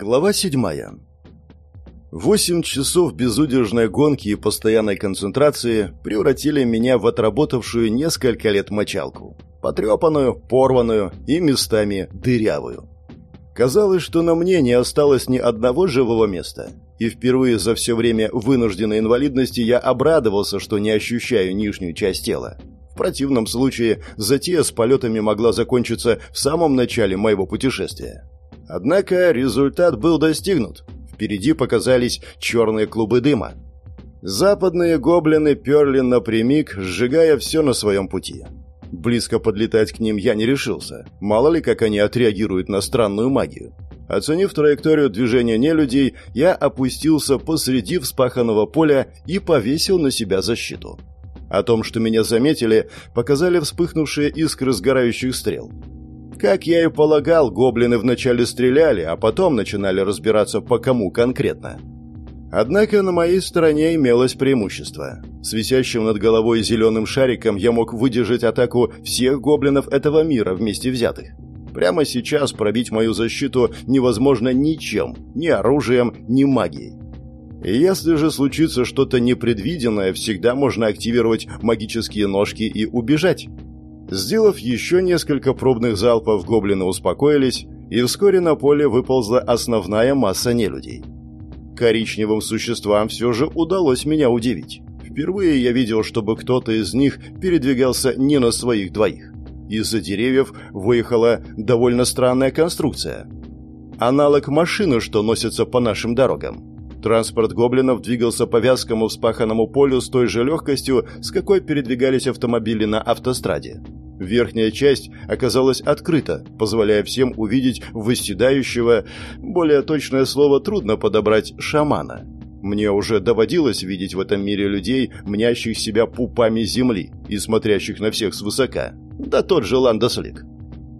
Глава седьмая. Восемь часов безудержной гонки и постоянной концентрации превратили меня в отработавшую несколько лет мочалку. Потрепанную, порванную и местами дырявую. Казалось, что на мне не осталось ни одного живого места. И впервые за все время вынужденной инвалидности я обрадовался, что не ощущаю нижнюю часть тела. В противном случае затея с полетами могла закончиться в самом начале моего путешествия. Однако результат был достигнут. Впереди показались черные клубы дыма. Западные гоблины перли напрямик, сжигая все на своем пути. Близко подлетать к ним я не решился. Мало ли, как они отреагируют на странную магию. Оценив траекторию движения нелюдей, я опустился посреди вспаханного поля и повесил на себя защиту. О том, что меня заметили, показали вспыхнувшие искры сгорающих стрел. Как я и полагал, гоблины вначале стреляли, а потом начинали разбираться по кому конкретно. Однако на моей стороне имелось преимущество. С висящим над головой зеленым шариком я мог выдержать атаку всех гоблинов этого мира вместе взятых. Прямо сейчас пробить мою защиту невозможно ничем, ни оружием, ни магией. И если же случится что-то непредвиденное, всегда можно активировать магические ножки и убежать. Сделав еще несколько пробных залпов, гоблины успокоились, и вскоре на поле выползла основная масса нелюдей. Коричневым существам все же удалось меня удивить. Впервые я видел, чтобы кто-то из них передвигался не на своих двоих. Из-за деревьев выехала довольно странная конструкция. Аналог машины, что носится по нашим дорогам. Транспорт гоблинов двигался по вязкому вспаханному полю с той же легкостью, с какой передвигались автомобили на автостраде. Верхняя часть оказалась открыта, позволяя всем увидеть восседающего, более точное слово трудно подобрать, шамана. Мне уже доводилось видеть в этом мире людей, мнящих себя пупами земли и смотрящих на всех свысока. Да тот же Ландослик.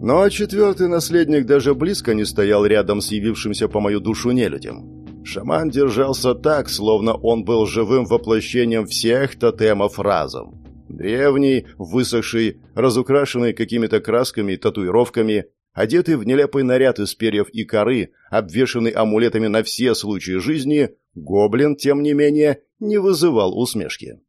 Но четвертый наследник даже близко не стоял рядом с явившимся по мою душу нелюдем. Шаман держался так, словно он был живым воплощением всех тотемов разом. Древний, высохший, разукрашенный какими-то красками и татуировками, одетый в нелепый наряд из перьев и коры, обвешанный амулетами на все случаи жизни, гоблин, тем не менее, не вызывал усмешки.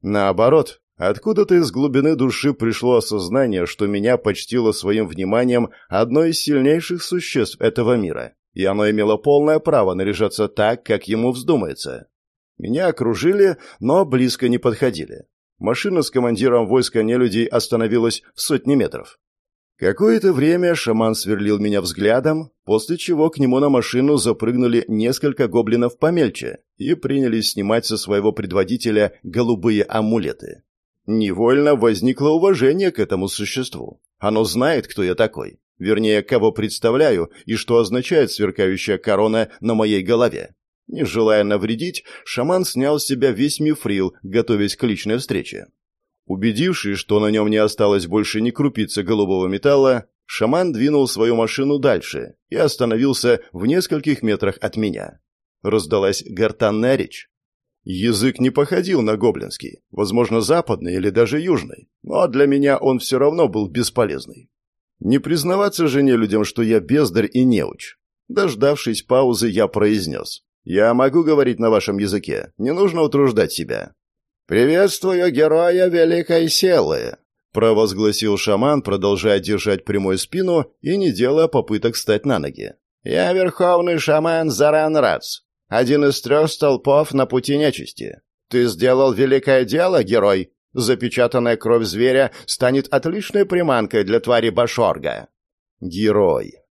Наоборот, откуда-то из глубины души пришло осознание, что меня почтило своим вниманием одно из сильнейших существ этого мира, и оно имело полное право наряжаться так, как ему вздумается. Меня окружили, но близко не подходили. Машина с командиром войска нелюдей остановилась в сотни метров. Какое-то время шаман сверлил меня взглядом, после чего к нему на машину запрыгнули несколько гоблинов помельче и принялись снимать со своего предводителя голубые амулеты. Невольно возникло уважение к этому существу. Оно знает, кто я такой. Вернее, кого представляю и что означает сверкающая корона на моей голове. Не желая навредить, шаман снял с себя весь мифрил, готовясь к личной встрече. Убедившись, что на нем не осталось больше ни крупицы голубого металла, шаман двинул свою машину дальше и остановился в нескольких метрах от меня. Раздалась гортанная речь. Язык не походил на гоблинский, возможно, западный или даже южный, но для меня он все равно был бесполезный. Не признаваться же не людям, что я бездарь и неуч. Дождавшись паузы, я произнес. «Я могу говорить на вашем языке. Не нужно утруждать себя». «Приветствую героя Великой Селы», — провозгласил шаман, продолжая держать прямой спину и не делая попыток встать на ноги. «Я верховный шаман Заран Рац, один из трех столпов на пути нечисти. Ты сделал великое дело, герой. Запечатанная кровь зверя станет отличной приманкой для твари Башорга». «Герой»,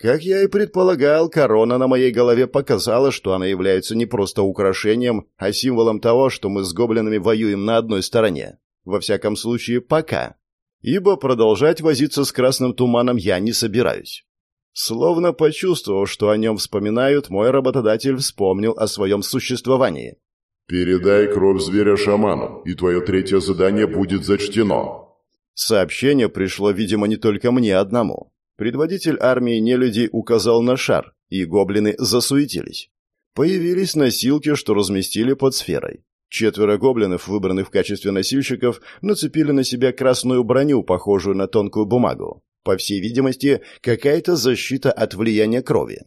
как я и предполагал, корона на моей голове показала, что она является не просто украшением, а символом того, что мы с гоблинами воюем на одной стороне. Во всяком случае, пока. Ибо продолжать возиться с красным туманом я не собираюсь. Словно почувствовав, что о нем вспоминают, мой работодатель вспомнил о своем существовании. «Передай кровь зверя шаману, и твое третье задание будет зачтено». Сообщение пришло, видимо, не только мне одному. Предводитель армии нелюдей указал на шар, и гоблины засуетились. Появились носилки, что разместили под сферой. Четверо гоблинов, выбранных в качестве носильщиков, нацепили на себя красную броню, похожую на тонкую бумагу. По всей видимости, какая-то защита от влияния крови.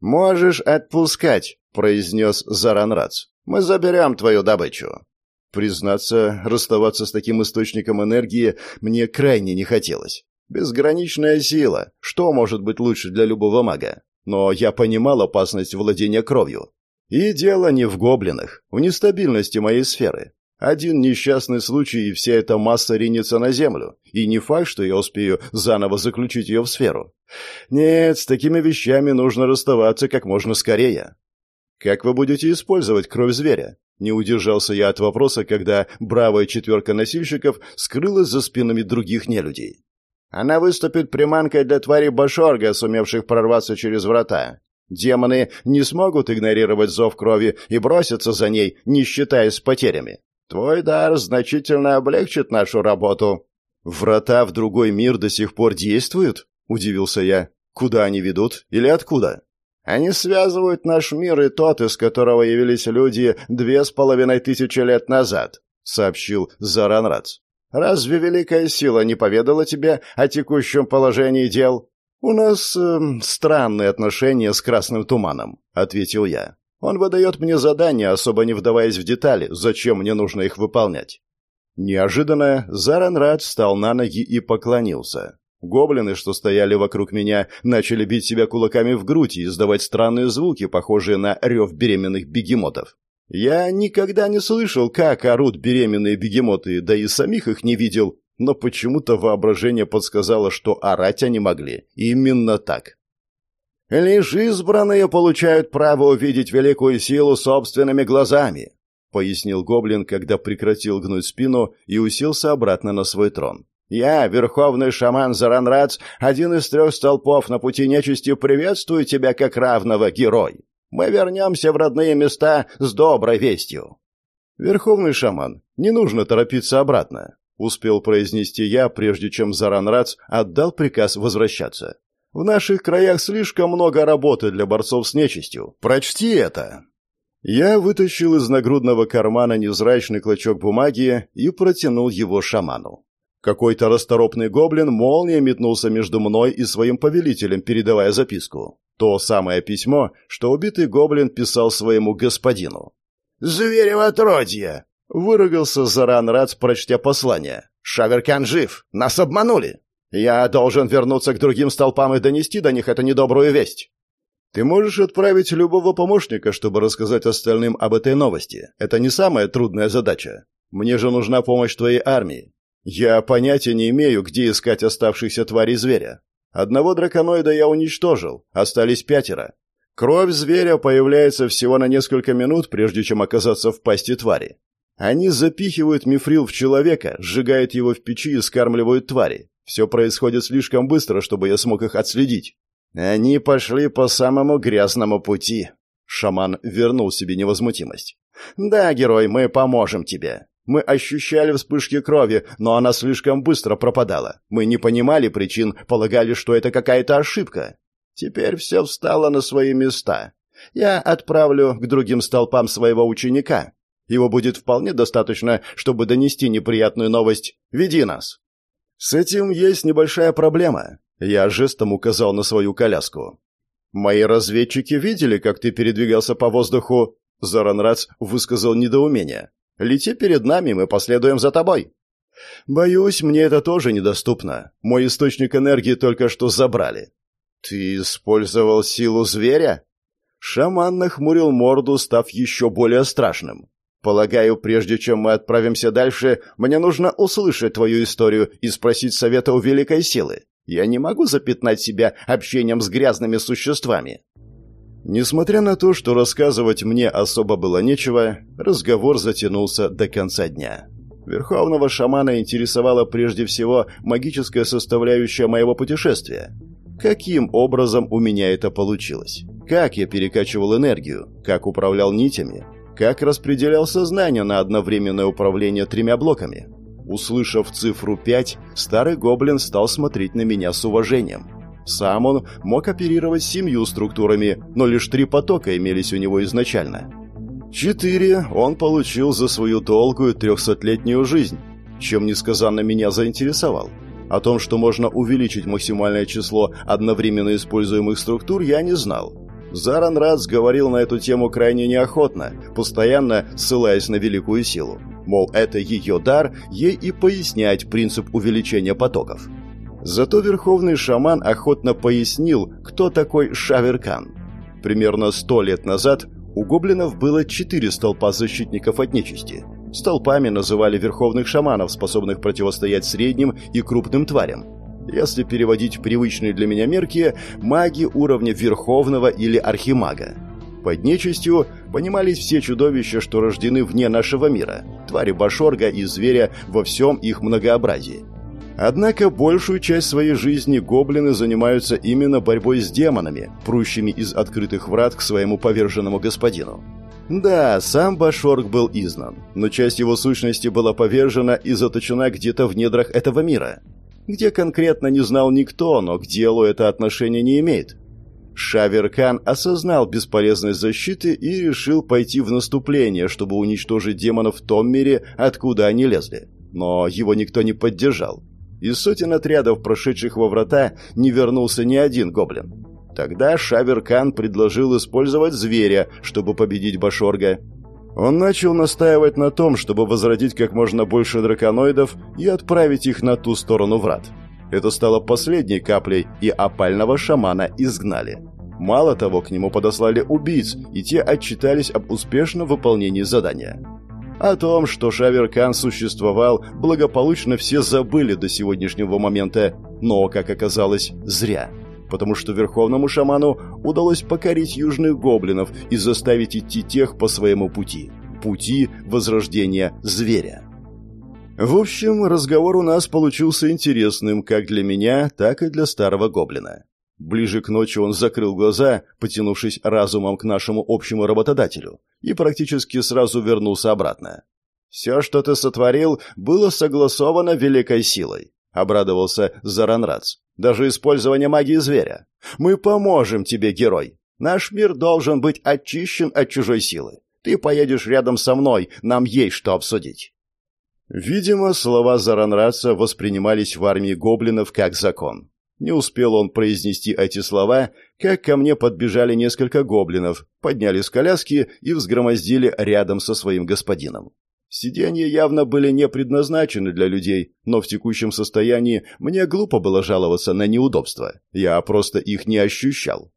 «Можешь отпускать», — произнес Заранрац. «Мы заберем твою добычу». Признаться, расставаться с таким источником энергии мне крайне не хотелось. Безграничная сила. Что может быть лучше для любого мага? Но я понимал опасность владения кровью. И дело не в гоблинах, в нестабильности моей сферы. Один несчастный случай, и вся эта масса ринется на землю. И не факт, что я успею заново заключить ее в сферу. Нет, с такими вещами нужно расставаться как можно скорее. Как вы будете использовать кровь зверя? Не удержался я от вопроса, когда бравая четверка носильщиков скрылась за спинами других нелюдей. Она выступит приманкой для тварей Башорга, сумевших прорваться через врата. Демоны не смогут игнорировать зов крови и бросятся за ней, не считаясь потерями. Твой дар значительно облегчит нашу работу. Врата в другой мир до сих пор действуют? Удивился я. Куда они ведут или откуда? Они связывают наш мир и тот, из которого явились люди две с половиной тысячи лет назад, сообщил Заранрац. Разве Великая Сила не поведала тебе о текущем положении дел? У нас э, странные отношения с Красным Туманом, ответил я. Он выдает мне задания, особо не вдаваясь в детали, зачем мне нужно их выполнять. Неожиданно Заранрад встал на ноги и поклонился. Гоблины, что стояли вокруг меня, начали бить себя кулаками в грудь и издавать странные звуки, похожие на рев беременных бегемотов. Я никогда не слышал, как орут беременные бегемоты, да и самих их не видел, но почему-то воображение подсказало, что орать они могли именно так. «Лишь избранные получают право увидеть великую силу собственными глазами», — пояснил гоблин, когда прекратил гнуть спину и уселся обратно на свой трон. Я, верховный шаман Заранрац, один из трех столпов на пути нечисти, приветствую тебя как равного, герой. Мы вернемся в родные места с доброй вестью». «Верховный шаман, не нужно торопиться обратно», — успел произнести я, прежде чем Заранрац отдал приказ возвращаться. «В наших краях слишком много работы для борцов с нечистью. Прочти это!» Я вытащил из нагрудного кармана невзрачный клочок бумаги и протянул его шаману. Какой-то расторопный гоблин молнией метнулся между мной и своим повелителем, передавая записку. То самое письмо, что убитый гоблин писал своему господину. «Зверево отродье!» — выругался Заран Рац, прочтя послание. «Шаверкян жив! Нас обманули! Я должен вернуться к другим столпам и донести до них эту недобрую весть!» «Ты можешь отправить любого помощника, чтобы рассказать остальным об этой новости. Это не самая трудная задача. Мне же нужна помощь твоей армии. Я понятия не имею, где искать оставшихся тварей зверя. Одного драконоида я уничтожил, остались пятеро. Кровь зверя появляется всего на несколько минут, прежде чем оказаться в пасти твари. Они запихивают мифрил в человека, сжигают его в печи и скармливают твари. Все происходит слишком быстро, чтобы я смог их отследить. Они пошли по самому грязному пути. Шаман вернул себе невозмутимость. Да, герой, мы поможем тебе. Мы ощущали вспышки крови, но она слишком быстро пропадала. Мы не понимали причин, полагали, что это какая-то ошибка. Теперь все встало на свои места. Я отправлю к другим столпам своего ученика. Его будет вполне достаточно, чтобы донести неприятную новость. Веди нас. С этим есть небольшая проблема. Я жестом указал на свою коляску. Мои разведчики видели, как ты передвигался по воздуху. Заранрац высказал недоумение. Лети перед нами, мы последуем за тобой». «Боюсь, мне это тоже недоступно. Мой источник энергии только что забрали». «Ты использовал силу зверя?» Шаман нахмурил морду, став еще более страшным. «Полагаю, прежде чем мы отправимся дальше, мне нужно услышать твою историю и спросить совета у великой силы. Я не могу запятнать себя общением с грязными существами». Несмотря на то, что рассказывать мне особо было нечего, разговор затянулся до конца дня. Верховного шамана интересовала прежде всего магическая составляющая моего путешествия. Каким образом у меня это получилось? Как я перекачивал энергию? Как управлял нитями? Как распределял сознание на одновременное управление тремя блоками? Услышав цифру 5, старый гоблин стал смотреть на меня с уважением – сам он мог оперировать семью структурами, но лишь три потока имелись у него изначально. Четыре он получил за свою долгую трехсотлетнюю жизнь, чем несказанно меня заинтересовал. О том, что можно увеличить максимальное число одновременно используемых структур, я не знал. Заран Рац говорил на эту тему крайне неохотно, постоянно ссылаясь на великую силу. Мол, это ее дар, ей и пояснять принцип увеличения потоков. Зато верховный шаман охотно пояснил, кто такой Шаверкан. Примерно сто лет назад у гоблинов было четыре столпа защитников от нечисти. Столпами называли верховных шаманов, способных противостоять средним и крупным тварям. Если переводить привычные для меня мерки, маги уровня верховного или архимага. Под нечистью понимались все чудовища, что рождены вне нашего мира, твари башорга и зверя во всем их многообразии. Однако большую часть своей жизни гоблины занимаются именно борьбой с демонами, прущими из открытых врат к своему поверженному господину. Да, сам Башорг был изгнан, но часть его сущности была повержена и заточена где-то в недрах этого мира. Где конкретно не знал никто, но к делу это отношение не имеет. Шаверкан осознал бесполезность защиты и решил пойти в наступление, чтобы уничтожить демонов в том мире, откуда они лезли. Но его никто не поддержал. Из сотен отрядов, прошедших во врата, не вернулся ни один гоблин. Тогда Шаверкан предложил использовать зверя, чтобы победить Башорга. Он начал настаивать на том, чтобы возродить как можно больше драконоидов и отправить их на ту сторону врат. Это стало последней каплей, и опального шамана изгнали. Мало того, к нему подослали убийц, и те отчитались об успешном выполнении задания. О том, что Шаверкан существовал, благополучно все забыли до сегодняшнего момента, но, как оказалось, зря. Потому что верховному шаману удалось покорить южных гоблинов и заставить идти тех по своему пути. Пути возрождения зверя. В общем, разговор у нас получился интересным как для меня, так и для старого гоблина. Ближе к ночи он закрыл глаза, потянувшись разумом к нашему общему работодателю, и практически сразу вернулся обратно. «Все, что ты сотворил, было согласовано великой силой», — обрадовался Заранрац. «Даже использование магии зверя. Мы поможем тебе, герой. Наш мир должен быть очищен от чужой силы. Ты поедешь рядом со мной, нам есть что обсудить». Видимо, слова Заранраца воспринимались в армии гоблинов как закон. Не успел он произнести эти слова, как ко мне подбежали несколько гоблинов, подняли с коляски и взгромоздили рядом со своим господином. Сиденья явно были не предназначены для людей, но в текущем состоянии мне глупо было жаловаться на неудобства. Я просто их не ощущал.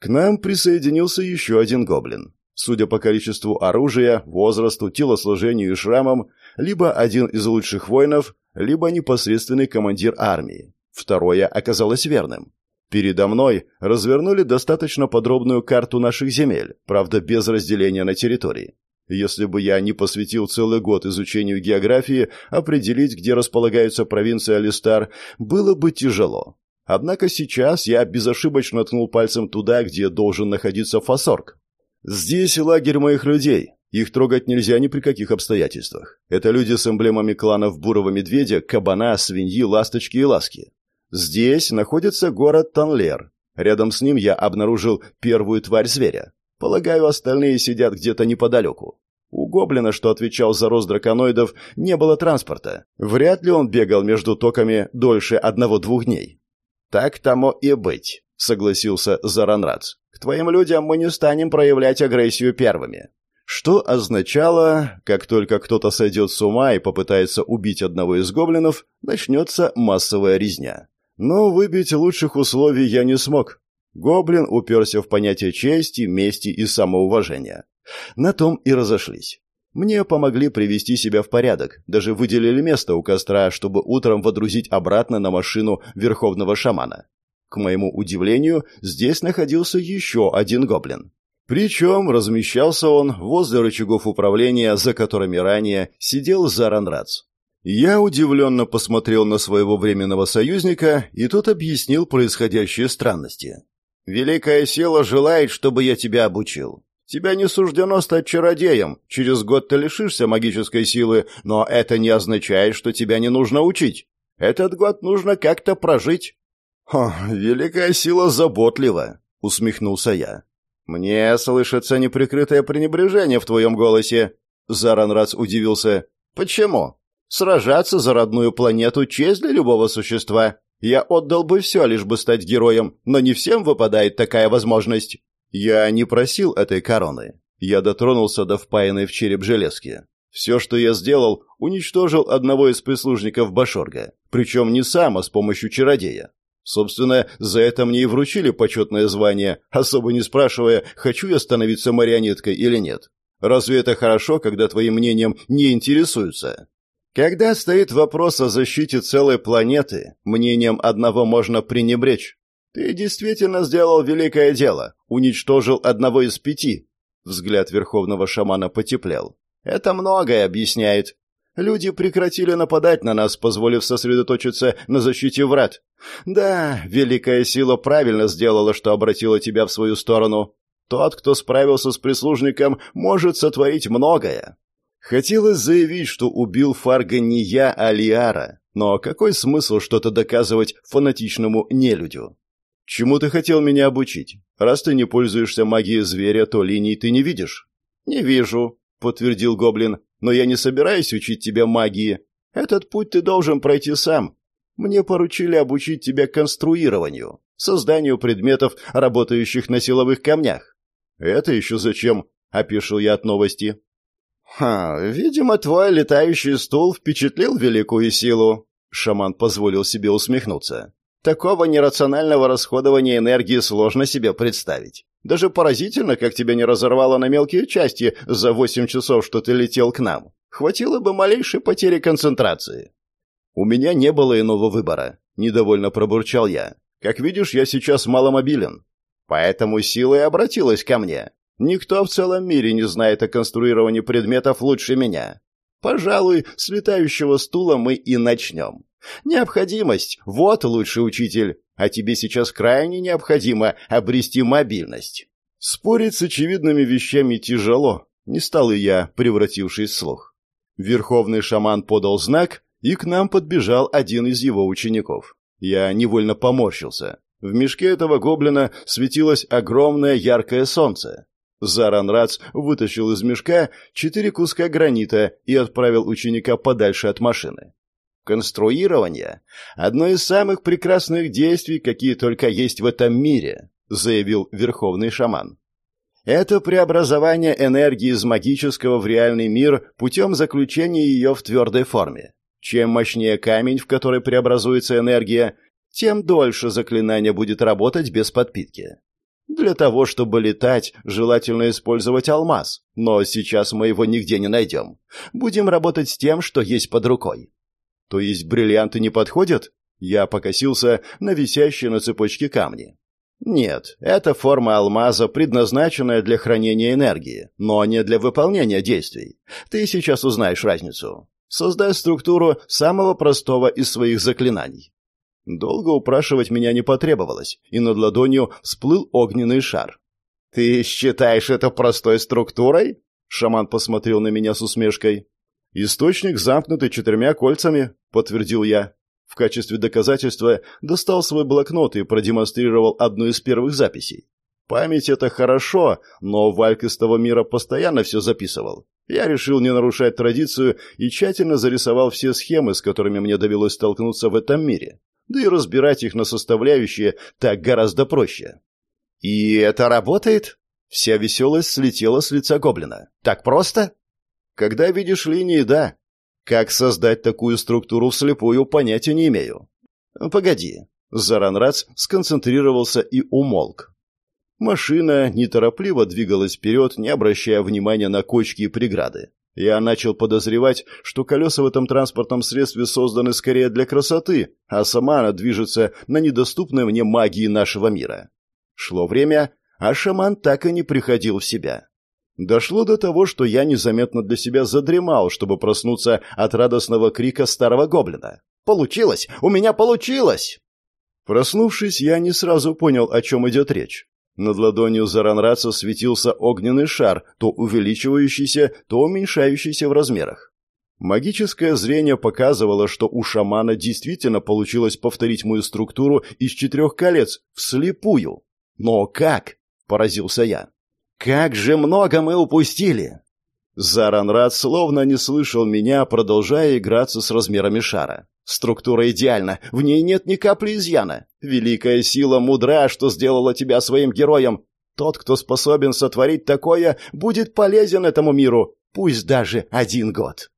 К нам присоединился еще один гоблин. Судя по количеству оружия, возрасту, телосложению и шрамам, либо один из лучших воинов, либо непосредственный командир армии. Второе оказалось верным. Передо мной развернули достаточно подробную карту наших земель, правда, без разделения на территории. Если бы я не посвятил целый год изучению географии, определить, где располагается провинция Алистар, было бы тяжело. Однако сейчас я безошибочно ткнул пальцем туда, где должен находиться Фасорг. Здесь лагерь моих людей. Их трогать нельзя ни при каких обстоятельствах. Это люди с эмблемами кланов Бурого Медведя, Кабана, Свиньи, Ласточки и Ласки. Здесь находится город Танлер. Рядом с ним я обнаружил первую тварь зверя. Полагаю, остальные сидят где-то неподалеку. У гоблина, что отвечал за рост драконоидов, не было транспорта. Вряд ли он бегал между токами дольше одного-двух дней. «Так тому и быть», — согласился Заранрац. «К твоим людям мы не станем проявлять агрессию первыми». Что означало, как только кто-то сойдет с ума и попытается убить одного из гоблинов, начнется массовая резня. Но выбить лучших условий я не смог. Гоблин уперся в понятие чести, мести и самоуважения. На том и разошлись. Мне помогли привести себя в порядок, даже выделили место у костра, чтобы утром водрузить обратно на машину верховного шамана. К моему удивлению, здесь находился еще один гоблин. Причем размещался он возле рычагов управления, за которыми ранее сидел Заранрац. Я удивленно посмотрел на своего временного союзника, и тот объяснил происходящие странности. «Великая сила желает, чтобы я тебя обучил. Тебя не суждено стать чародеем. Через год ты лишишься магической силы, но это не означает, что тебя не нужно учить. Этот год нужно как-то прожить». «О, великая сила заботлива», — усмехнулся я. «Мне слышится неприкрытое пренебрежение в твоем голосе», — Заранрац удивился. «Почему?» Сражаться за родную планету – честь для любого существа. Я отдал бы все, лишь бы стать героем, но не всем выпадает такая возможность. Я не просил этой короны. Я дотронулся до впаянной в череп железки. Все, что я сделал, уничтожил одного из прислужников Башорга. Причем не сам, а с помощью чародея. Собственно, за это мне и вручили почетное звание, особо не спрашивая, хочу я становиться марионеткой или нет. Разве это хорошо, когда твоим мнением не интересуются? Когда стоит вопрос о защите целой планеты, мнением одного можно пренебречь. Ты действительно сделал великое дело, уничтожил одного из пяти. Взгляд верховного шамана потеплел. Это многое объясняет. Люди прекратили нападать на нас, позволив сосредоточиться на защите врат. Да, великая сила правильно сделала, что обратила тебя в свою сторону. Тот, кто справился с прислужником, может сотворить многое. Хотелось заявить, что убил Фарга не я, а Лиара, но какой смысл что-то доказывать фанатичному нелюдю? Чему ты хотел меня обучить? Раз ты не пользуешься магией зверя, то линий ты не видишь. Не вижу, подтвердил гоблин, но я не собираюсь учить тебя магии. Этот путь ты должен пройти сам. Мне поручили обучить тебя конструированию, созданию предметов, работающих на силовых камнях. Это еще зачем? опешил я от новости. «Ха, видимо, твой летающий стул впечатлил великую силу», — шаман позволил себе усмехнуться. «Такого нерационального расходования энергии сложно себе представить. Даже поразительно, как тебя не разорвало на мелкие части за восемь часов, что ты летел к нам. Хватило бы малейшей потери концентрации». «У меня не было иного выбора», — недовольно пробурчал я. «Как видишь, я сейчас маломобилен. Поэтому сила и обратилась ко мне. Никто в целом мире не знает о конструировании предметов лучше меня. Пожалуй, с летающего стула мы и начнем. Необходимость – вот лучший учитель, а тебе сейчас крайне необходимо обрести мобильность. Спорить с очевидными вещами тяжело, не стал и я, превратившись в слух. Верховный шаман подал знак, и к нам подбежал один из его учеников. Я невольно поморщился. В мешке этого гоблина светилось огромное яркое солнце. Заран Рац вытащил из мешка четыре куска гранита и отправил ученика подальше от машины. «Конструирование — одно из самых прекрасных действий, какие только есть в этом мире», — заявил верховный шаман. «Это преобразование энергии из магического в реальный мир путем заключения ее в твердой форме. Чем мощнее камень, в который преобразуется энергия, тем дольше заклинание будет работать без подпитки. Для того, чтобы летать, желательно использовать алмаз, но сейчас мы его нигде не найдем. Будем работать с тем, что есть под рукой. То есть бриллианты не подходят? Я покосился на висящие на цепочке камни. Нет, это форма алмаза, предназначенная для хранения энергии, но не для выполнения действий. Ты сейчас узнаешь разницу. Создай структуру самого простого из своих заклинаний. Долго упрашивать меня не потребовалось, и над ладонью всплыл огненный шар. «Ты считаешь это простой структурой?» Шаман посмотрел на меня с усмешкой. «Источник замкнутый четырьмя кольцами», — подтвердил я. В качестве доказательства достал свой блокнот и продемонстрировал одну из первых записей. Память — это хорошо, но Вальк из того мира постоянно все записывал. Я решил не нарушать традицию и тщательно зарисовал все схемы, с которыми мне довелось столкнуться в этом мире да и разбирать их на составляющие так гораздо проще. «И это работает?» Вся веселость слетела с лица гоблина. «Так просто?» «Когда видишь линии, да. Как создать такую структуру вслепую, понятия не имею». «Погоди». Заранрац сконцентрировался и умолк. Машина неторопливо двигалась вперед, не обращая внимания на кочки и преграды. Я начал подозревать, что колеса в этом транспортном средстве созданы скорее для красоты, а сама она движется на недоступной мне магии нашего мира. Шло время, а шаман так и не приходил в себя. Дошло до того, что я незаметно для себя задремал, чтобы проснуться от радостного крика старого гоблина. «Получилось! У меня получилось!» Проснувшись, я не сразу понял, о чем идет речь. Над ладонью Заранраца светился огненный шар, то увеличивающийся, то уменьшающийся в размерах. Магическое зрение показывало, что у шамана действительно получилось повторить мою структуру из четырех колец, вслепую. «Но как?» — поразился я. «Как же много мы упустили!» Заранрад словно не слышал меня, продолжая играться с размерами шара. Структура идеальна, в ней нет ни капли изъяна. Великая сила мудра, что сделала тебя своим героем. Тот, кто способен сотворить такое, будет полезен этому миру, пусть даже один год.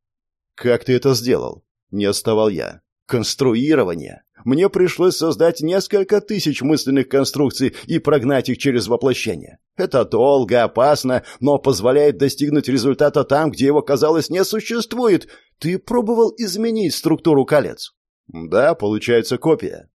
Как ты это сделал? Не отставал я. Конструирование. Мне пришлось создать несколько тысяч мысленных конструкций и прогнать их через воплощение. Это долго, опасно, но позволяет достигнуть результата там, где его, казалось, не существует. Ты пробовал изменить структуру колец? Да, получается копия.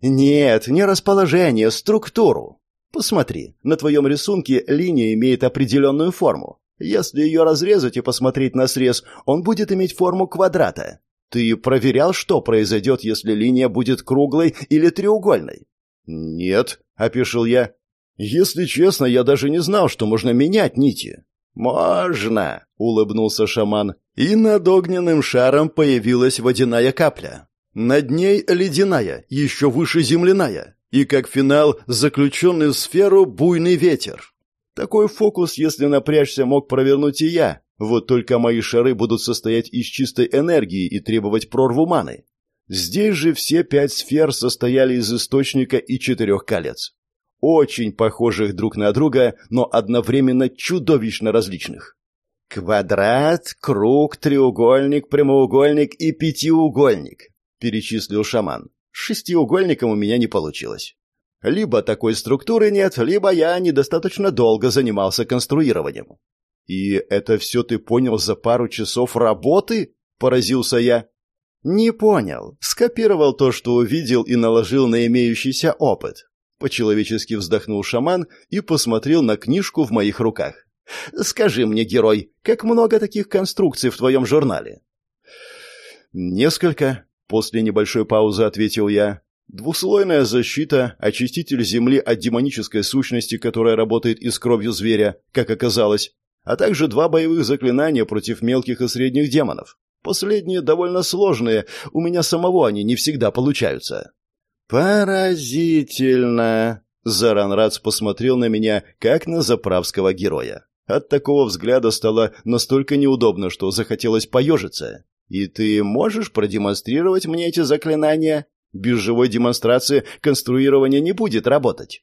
Нет, не расположение, структуру. Посмотри, на твоем рисунке линия имеет определенную форму. Если ее разрезать и посмотреть на срез, он будет иметь форму квадрата. Ты проверял, что произойдет, если линия будет круглой или треугольной? Нет, опешил я. Если честно, я даже не знал, что можно менять нити. Можно, улыбнулся шаман, и над огненным шаром появилась водяная капля. Над ней ледяная, еще выше земляная, и как финал заключенный в сферу буйный ветер. Такой фокус, если напрячься, мог провернуть и я, вот только мои шары будут состоять из чистой энергии и требовать прорву маны. Здесь же все пять сфер состояли из источника и четырех колец. Очень похожих друг на друга, но одновременно чудовищно различных. «Квадрат, круг, треугольник, прямоугольник и пятиугольник», — перечислил шаман. «Шестиугольником у меня не получилось. Либо такой структуры нет, либо я недостаточно долго занимался конструированием. «И это все ты понял за пару часов работы?» – поразился я. «Не понял. Скопировал то, что увидел, и наложил на имеющийся опыт». По-человечески вздохнул шаман и посмотрел на книжку в моих руках. «Скажи мне, герой, как много таких конструкций в твоем журнале?» «Несколько», — после небольшой паузы ответил я. «Двухслойная защита, очиститель земли от демонической сущности, которая работает и с кровью зверя, как оказалось, а также два боевых заклинания против мелких и средних демонов. Последние довольно сложные, у меня самого они не всегда получаются. «Поразительно!» Заранрац посмотрел на меня, как на заправского героя. От такого взгляда стало настолько неудобно, что захотелось поежиться. «И ты можешь продемонстрировать мне эти заклинания? Без живой демонстрации конструирование не будет работать».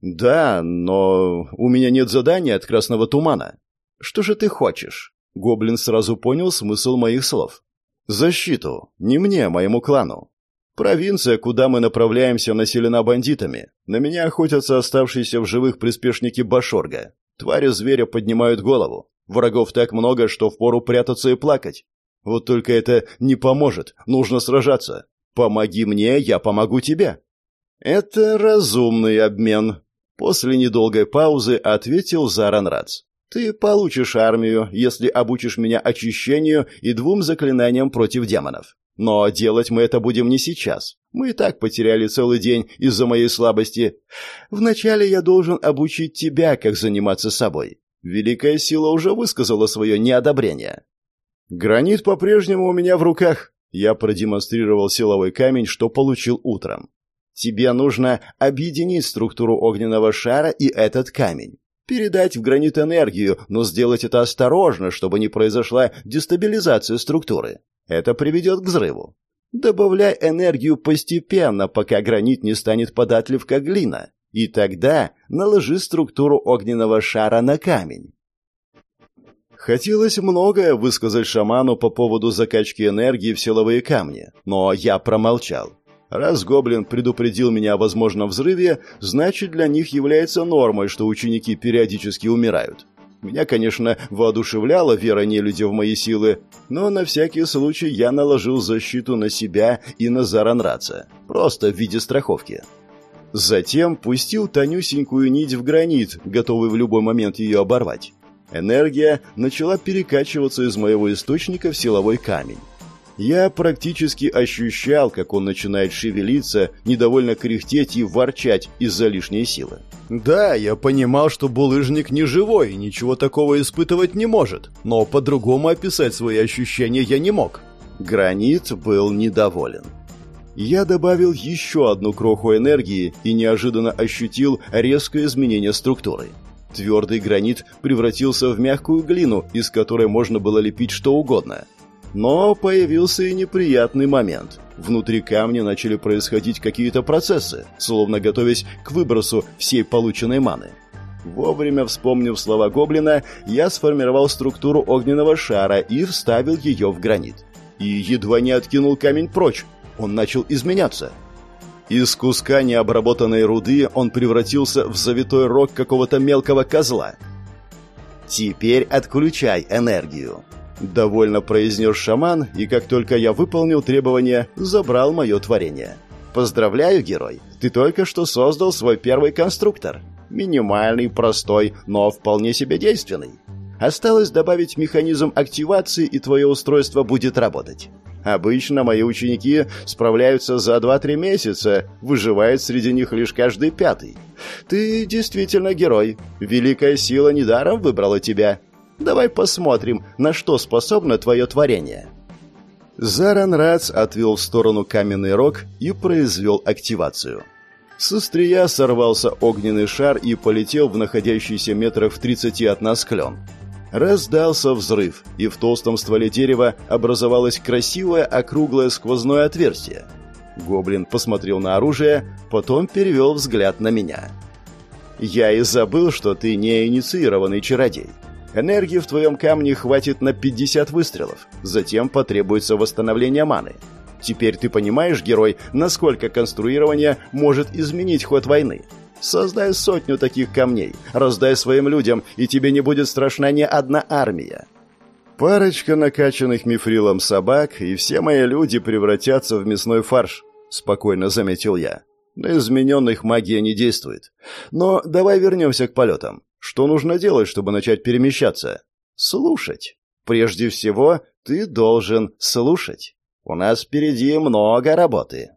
«Да, но у меня нет задания от Красного Тумана. Что же ты хочешь?» Гоблин сразу понял смысл моих слов. «Защиту. Не мне, а моему клану. Провинция, куда мы направляемся, населена бандитами. На меня охотятся оставшиеся в живых приспешники Башорга. Твари зверя поднимают голову. Врагов так много, что впору прятаться и плакать. Вот только это не поможет. Нужно сражаться. Помоги мне, я помогу тебе». «Это разумный обмен», — после недолгой паузы ответил Заран Рац. Ты получишь армию, если обучишь меня очищению и двум заклинаниям против демонов. Но делать мы это будем не сейчас. Мы и так потеряли целый день из-за моей слабости. Вначале я должен обучить тебя, как заниматься собой. Великая сила уже высказала свое неодобрение. Гранит по-прежнему у меня в руках. Я продемонстрировал силовой камень, что получил утром. Тебе нужно объединить структуру огненного шара и этот камень. Передать в гранит энергию, но сделать это осторожно, чтобы не произошла дестабилизация структуры. Это приведет к взрыву. Добавляй энергию постепенно, пока гранит не станет податлив, как глина. И тогда наложи структуру огненного шара на камень. Хотелось многое высказать шаману по поводу закачки энергии в силовые камни, но я промолчал. Раз гоблин предупредил меня о возможном взрыве, значит для них является нормой, что ученики периодически умирают. Меня, конечно, воодушевляла вера нелюдя в мои силы, но на всякий случай я наложил защиту на себя и на Заранраца, просто в виде страховки. Затем пустил тонюсенькую нить в гранит, готовый в любой момент ее оборвать. Энергия начала перекачиваться из моего источника в силовой камень. Я практически ощущал, как он начинает шевелиться, недовольно кряхтеть и ворчать из-за лишней силы. Да, я понимал, что булыжник не живой и ничего такого испытывать не может, но по-другому описать свои ощущения я не мог. Гранит был недоволен. Я добавил еще одну кроху энергии и неожиданно ощутил резкое изменение структуры. Твердый гранит превратился в мягкую глину, из которой можно было лепить что угодно – но появился и неприятный момент. Внутри камня начали происходить какие-то процессы, словно готовясь к выбросу всей полученной маны. Вовремя вспомнив слова гоблина, я сформировал структуру огненного шара и вставил ее в гранит. И едва не откинул камень прочь. Он начал изменяться. Из куска необработанной руды он превратился в завитой рог какого-то мелкого козла. «Теперь отключай энергию», — довольно произнес шаман, и как только я выполнил требования, забрал мое творение. «Поздравляю, герой, ты только что создал свой первый конструктор. Минимальный, простой, но вполне себе действенный. Осталось добавить механизм активации, и твое устройство будет работать. Обычно мои ученики справляются за 2-3 месяца, выживает среди них лишь каждый пятый. Ты действительно герой. Великая сила недаром выбрала тебя. Давай посмотрим, на что способно твое творение». Заран Рац отвел в сторону каменный рог и произвел активацию. С острия сорвался огненный шар и полетел в находящийся метрах в 30 от нас клен. Раздался взрыв, и в толстом стволе дерева образовалось красивое округлое сквозное отверстие. Гоблин посмотрел на оружие, потом перевел взгляд на меня. «Я и забыл, что ты не инициированный чародей. Энергии в твоем камне хватит на 50 выстрелов. Затем потребуется восстановление маны. Теперь ты понимаешь, герой, насколько конструирование может изменить ход войны?» Создай сотню таких камней, раздай своим людям, и тебе не будет страшна ни одна армия. Парочка накачанных мифрилом собак, и все мои люди превратятся в мясной фарш, спокойно заметил я. На измененных магия не действует. Но давай вернемся к полетам. Что нужно делать, чтобы начать перемещаться? Слушать. Прежде всего, ты должен слушать. У нас впереди много работы.